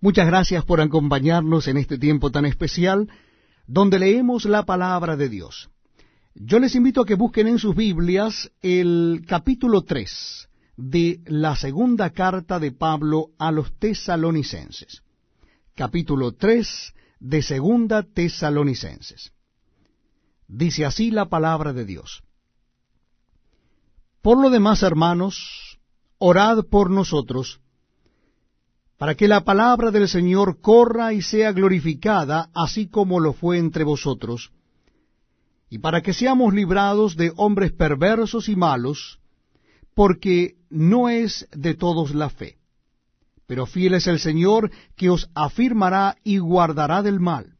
Muchas gracias por acompañarnos en este tiempo tan especial donde leemos la palabra de Dios. Yo les invito a que busquen en sus Biblias el capítulo 3 de la segunda carta de Pablo a los tesalonicenses. Capítulo 3 de segunda tesalonicenses. Dice así la palabra de Dios. Por lo demás, hermanos, orad por nosotros, para que la palabra del Señor corra y sea glorificada, así como lo fue entre vosotros, y para que seamos librados de hombres perversos y malos, porque no es de todos la fe. Pero fiel es el Señor que os afirmará y guardará del mal.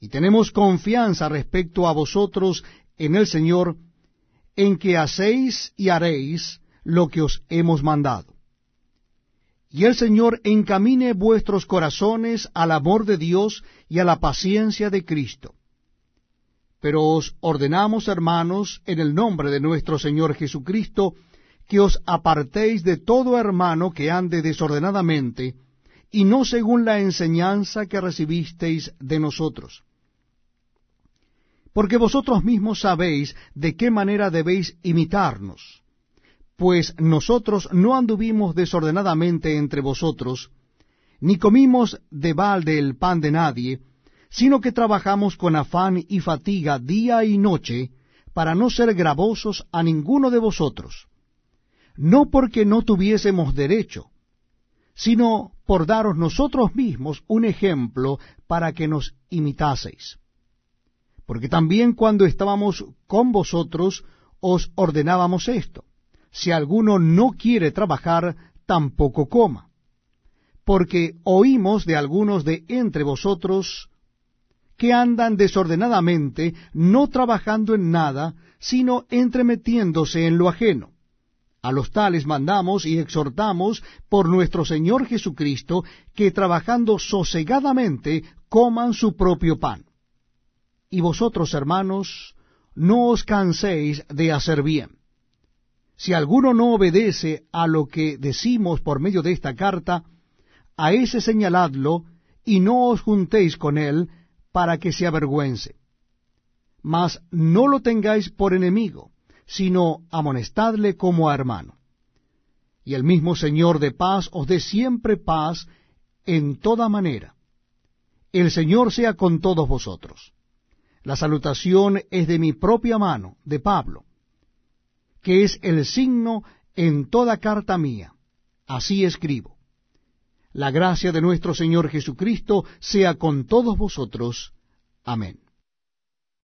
Y tenemos confianza respecto a vosotros en el Señor, en que hacéis y haréis lo que os hemos mandado. Y el Señor encamine vuestros corazones al amor de Dios y a la paciencia de Cristo. Pero os ordenamos, hermanos, en el nombre de nuestro Señor Jesucristo, que os apartéis de todo hermano que ande desordenadamente, y no según la enseñanza que recibisteis de nosotros. Porque vosotros mismos sabéis de qué manera debéis imitarnos pues nosotros no anduvimos desordenadamente entre vosotros, ni comimos de balde el pan de nadie, sino que trabajamos con afán y fatiga día y noche, para no ser gravosos a ninguno de vosotros, no porque no tuviésemos derecho, sino por daros nosotros mismos un ejemplo para que nos imitaseis. Porque también cuando estábamos con vosotros os ordenábamos esto si alguno no quiere trabajar, tampoco coma. Porque oímos de algunos de entre vosotros que andan desordenadamente, no trabajando en nada, sino entremetiéndose en lo ajeno. A los tales mandamos y exhortamos por nuestro Señor Jesucristo que trabajando sosegadamente coman su propio pan. Y vosotros, hermanos, no os canséis de hacer bien si alguno no obedece a lo que decimos por medio de esta carta, a ese señaladlo y no os juntéis con él para que se avergüence. Mas no lo tengáis por enemigo, sino amonestadle como a hermano. Y el mismo Señor de paz os dé siempre paz en toda manera. El Señor sea con todos vosotros. La salutación es de mi propia mano, de Pablo que es el signo en toda carta mía. Así escribo. La gracia de nuestro Señor Jesucristo sea con todos vosotros. Amén.